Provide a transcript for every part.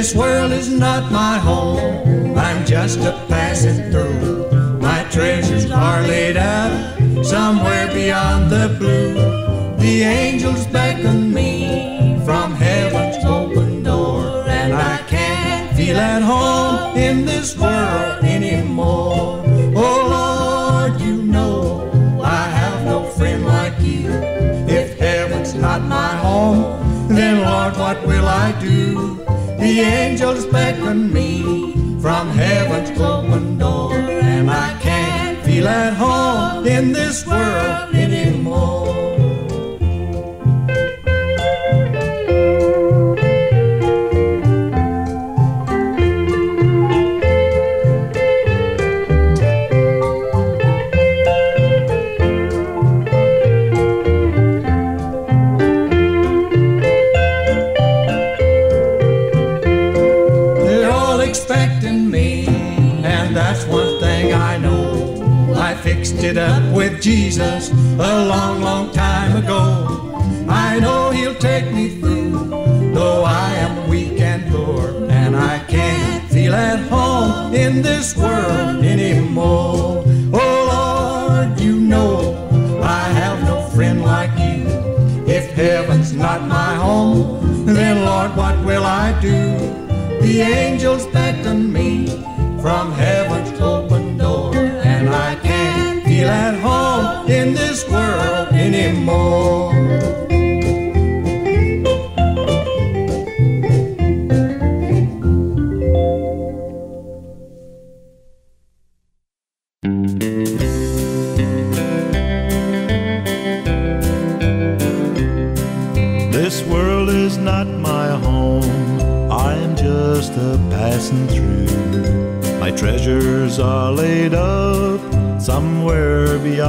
This world is not my home, I'm just a passing through. My treasures are laid out somewhere beyond the blue. The angels beckon me from heaven's open door, and I can't feel at home in this world anymore. What will I do? The angels beckon me from heaven's open door, and I can't feel at home in this world anymore. Jesus a long, long time ago. I know He'll take me through, though I am weak and poor, and I can't feel at home in this world anymore. Oh Lord, you know I have no friend like you. If heaven's not my home, then Lord, what will I do? The angels beckon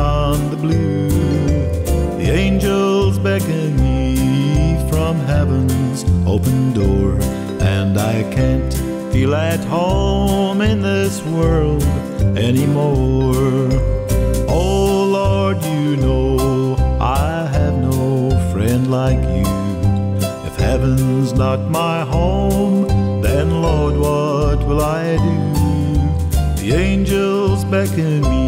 beyond the blue. The angels beckon me from heaven's open door, and I can't feel at home in this world anymore. Oh Lord, you know I have no friend like you. If heaven's not my home, then Lord, what will I do? The angels beckon me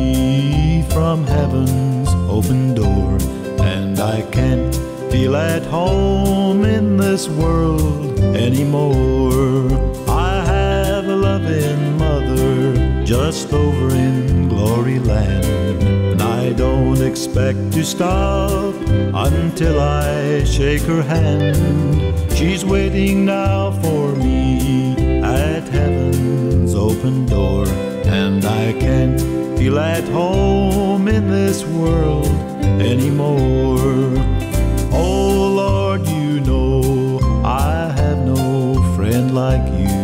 from heaven's open door, and I can't feel at home in this world anymore. I have a loving mother just over in glory land, and I don't expect to stop until I shake her hand. She's waiting now for me at heaven's open door, and I can't feel at home in this world anymore. Oh Lord, you know I have no friend like you.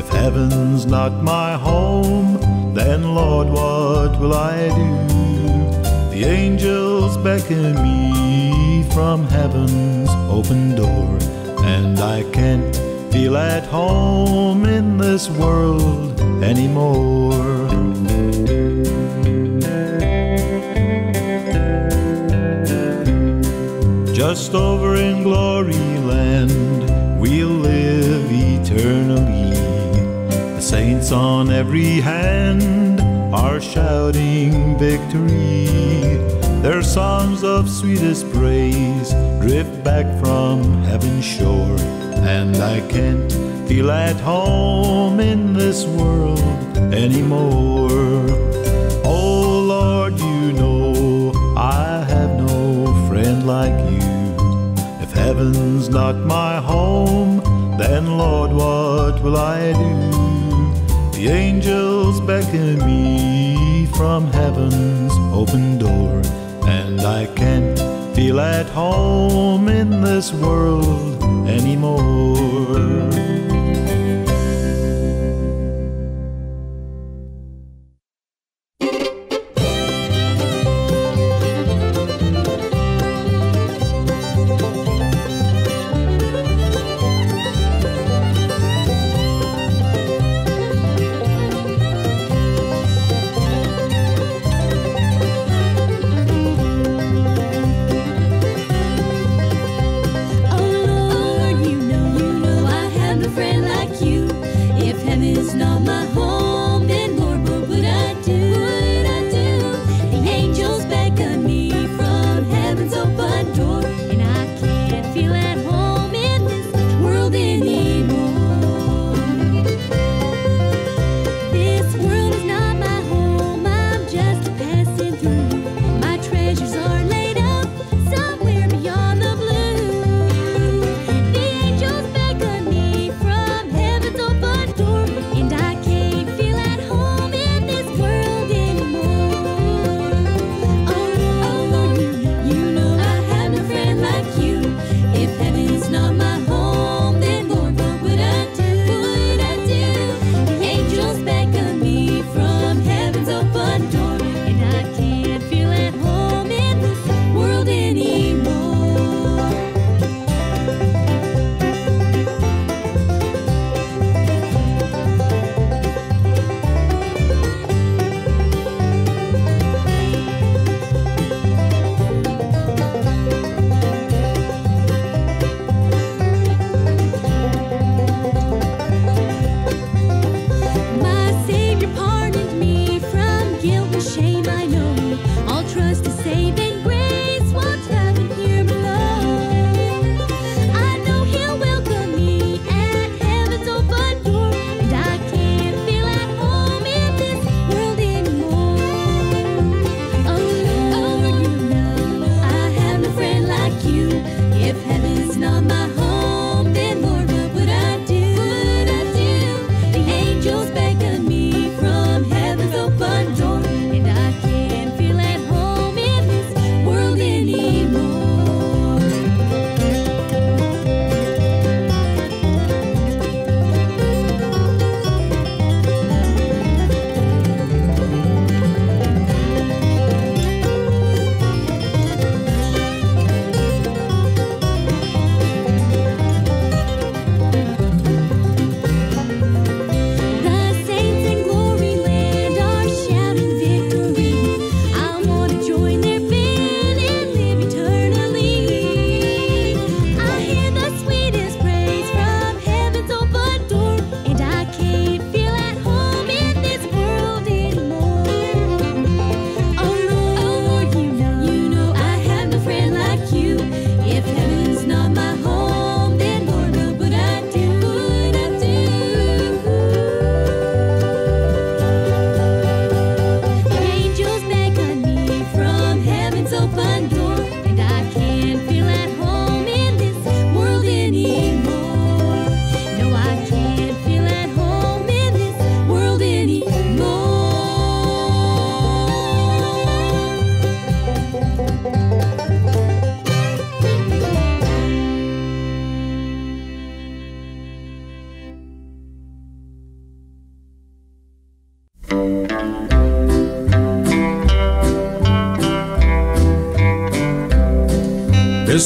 If heaven's not my home, then Lord, what will I do? The angels beckon me from heaven's open door, and I can't feel at home in this world anymore. Just over in glory land, we'll live eternally. The saints on every hand are shouting victory. Their songs of sweetest praise drift back from heaven's shore, and I can't feel at home in this world anymore. Oh Lord, you know I have no friend like you. Heaven's not my home, then Lord, what will I do? The angels beckon me from heaven's open door, and I can't feel at home in this world anymore.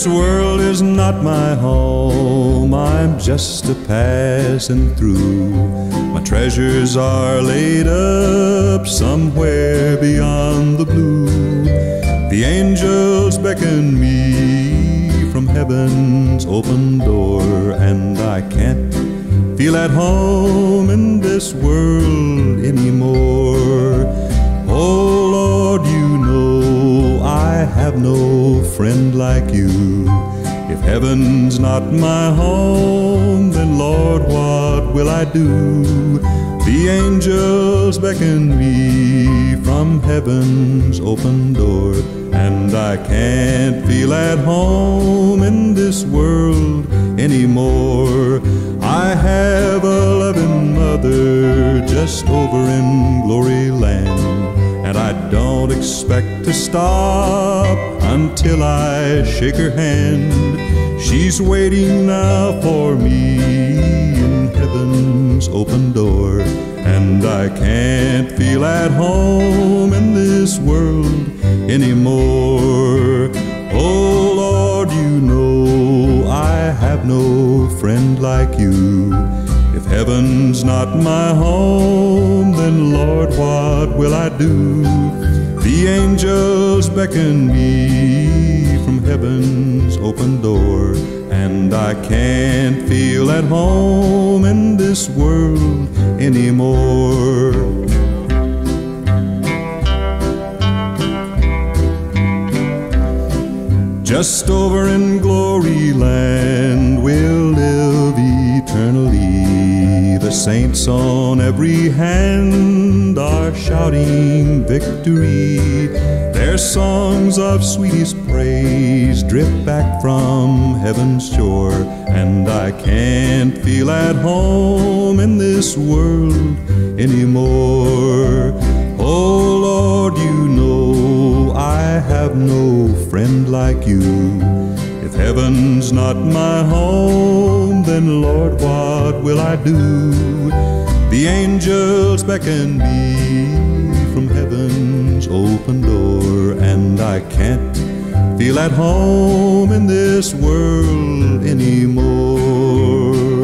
This world is not my home, I'm just a passing through. My treasures are laid up somewhere beyond the blue. The angels beckon me from heaven's open door, and I can't feel at home in this world anymore. Oh Lord, you know I have no friend like you. Heaven's not my home, then Lord, what will I do? The angels beckon me from heaven's open door, and I can't feel at home in this world anymore. I have a loving mother just over in glory land and I don't expect to stop until I shake her hand. She's waiting now for me in heaven's open door, and I can't feel at home in this world anymore. Oh Lord, you know I have no friend like you. If heaven's not my home, then Lord, what will I do? The angels beckon me heaven's open door, and I can't feel at home in this world anymore. Just over in glory land we'll live eternally. The saints on every hand are shouting victory. Their songs of sweetest praise drift back from heaven's shore, and I can't feel at home in this world anymore. Oh Lord, you know I have no friend like you. If heaven's not my home, then Lord, what will I do? The angels beckon me from heaven's open door, and I can't feel at home in this world anymore.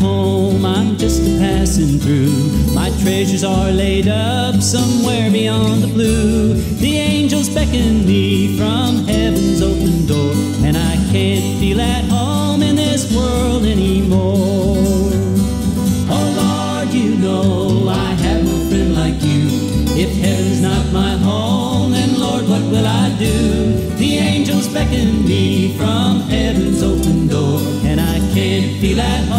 Home, I'm just a passing through. My treasures are laid up somewhere beyond the blue. The angels beckon me from heaven's open door, and I can't feel at home in this world anymore. Oh Lord, you know I have no friend like you. If heaven's not my home, then Lord, what will I do? The angels beckon me from heaven's open door, and I can't feel at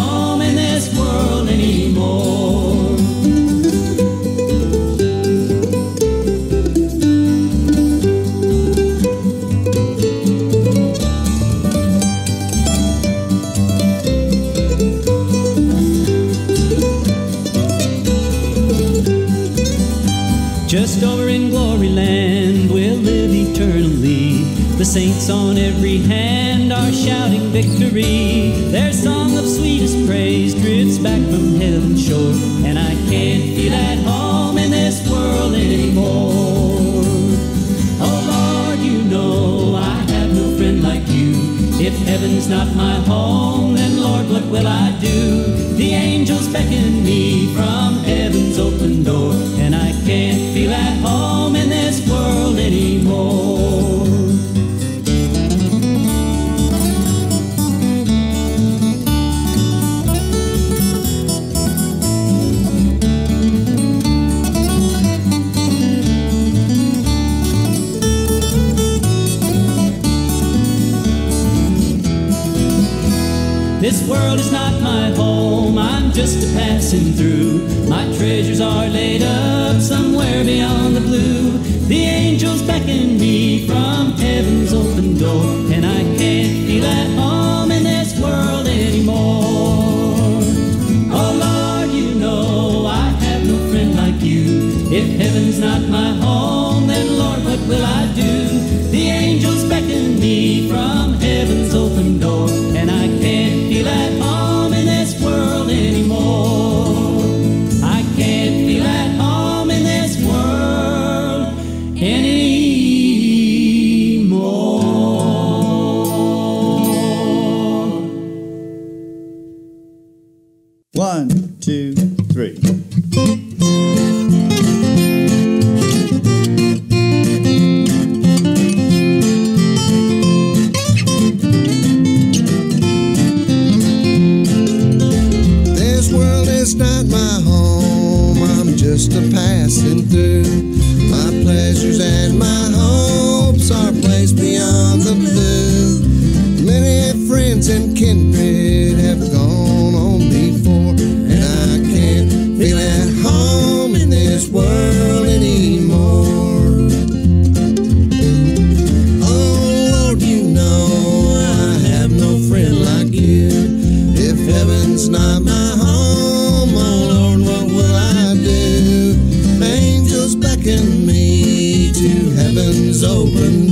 on every hand are shouting victory. Their song of sweetest praise drifts back from heaven's shore, and I can't feel at home in this world anymore. Oh Lord, you know I have no friend like you. If heaven's not my home, then Lord, what will I do? The angels beckon me from heaven's open door, and I can't feel at home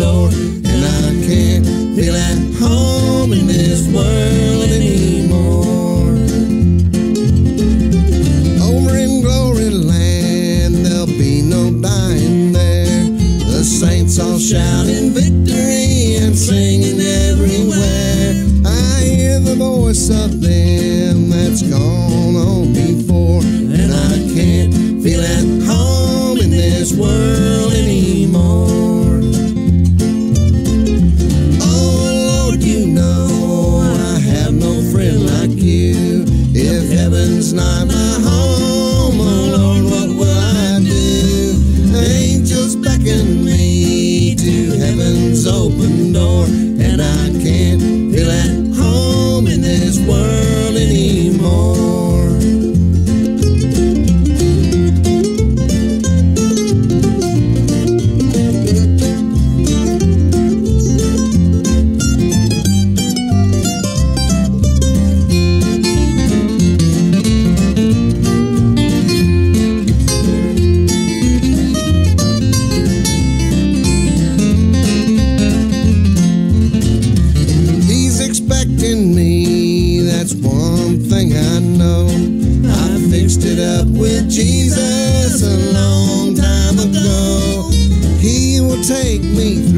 door, and I can't feel at home in this world door, and I can't me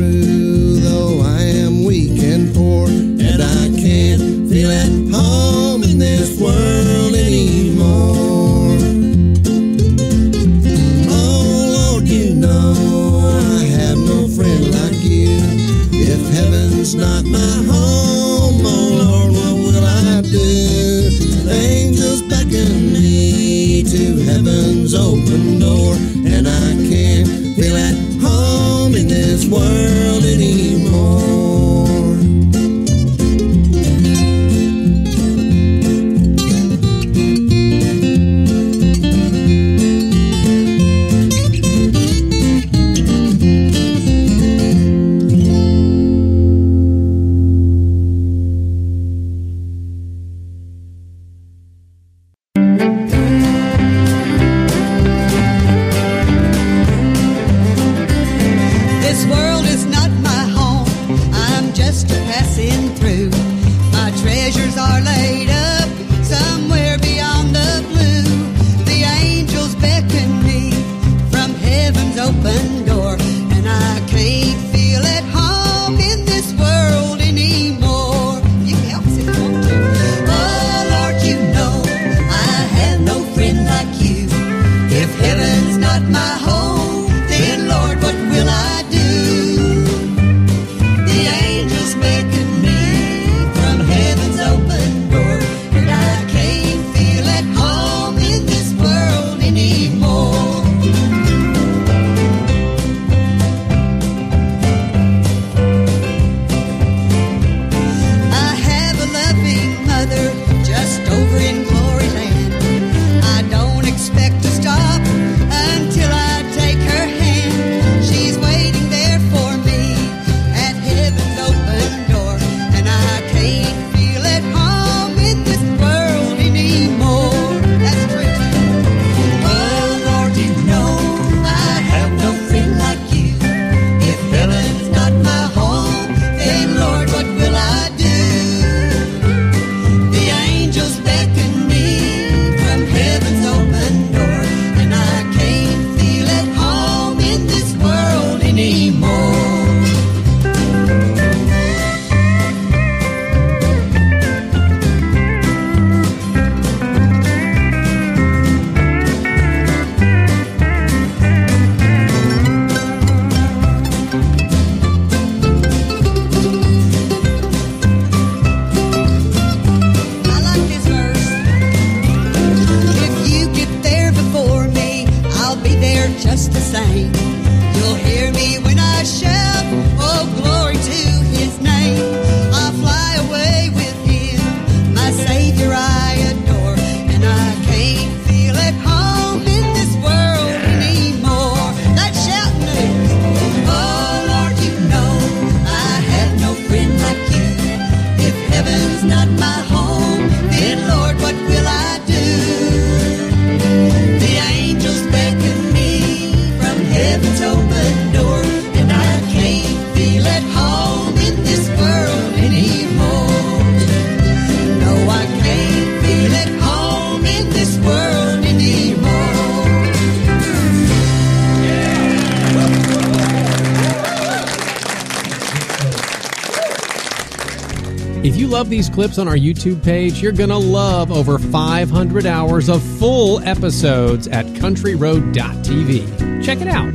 If you love these clips on our YouTube page, you're going to love over 500 hours of full episodes at countryroad.tv. Check it out.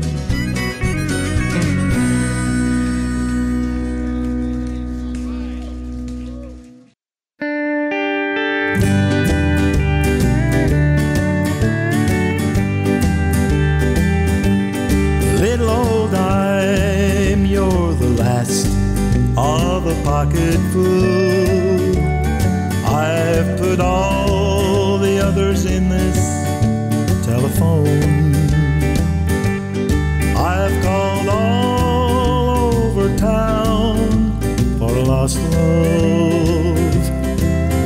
Lost love.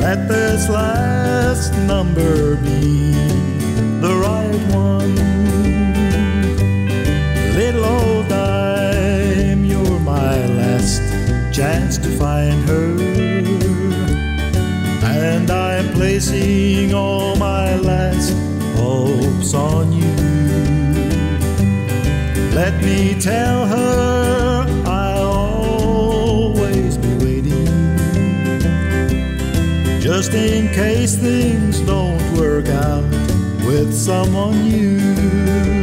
Let this last number be the right one. Little old dime, you're my last chance to find her. And I'm placing all my last hopes on you. Let me tell her Just in case things don't work out with someone new.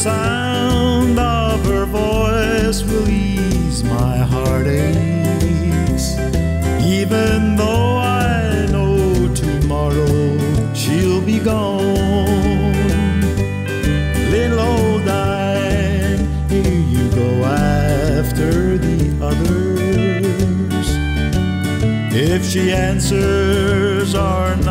Sound of her voice will ease my heartaches, even though I know tomorrow she'll be gone. Little old dime, here you go after the others. If she answers or not,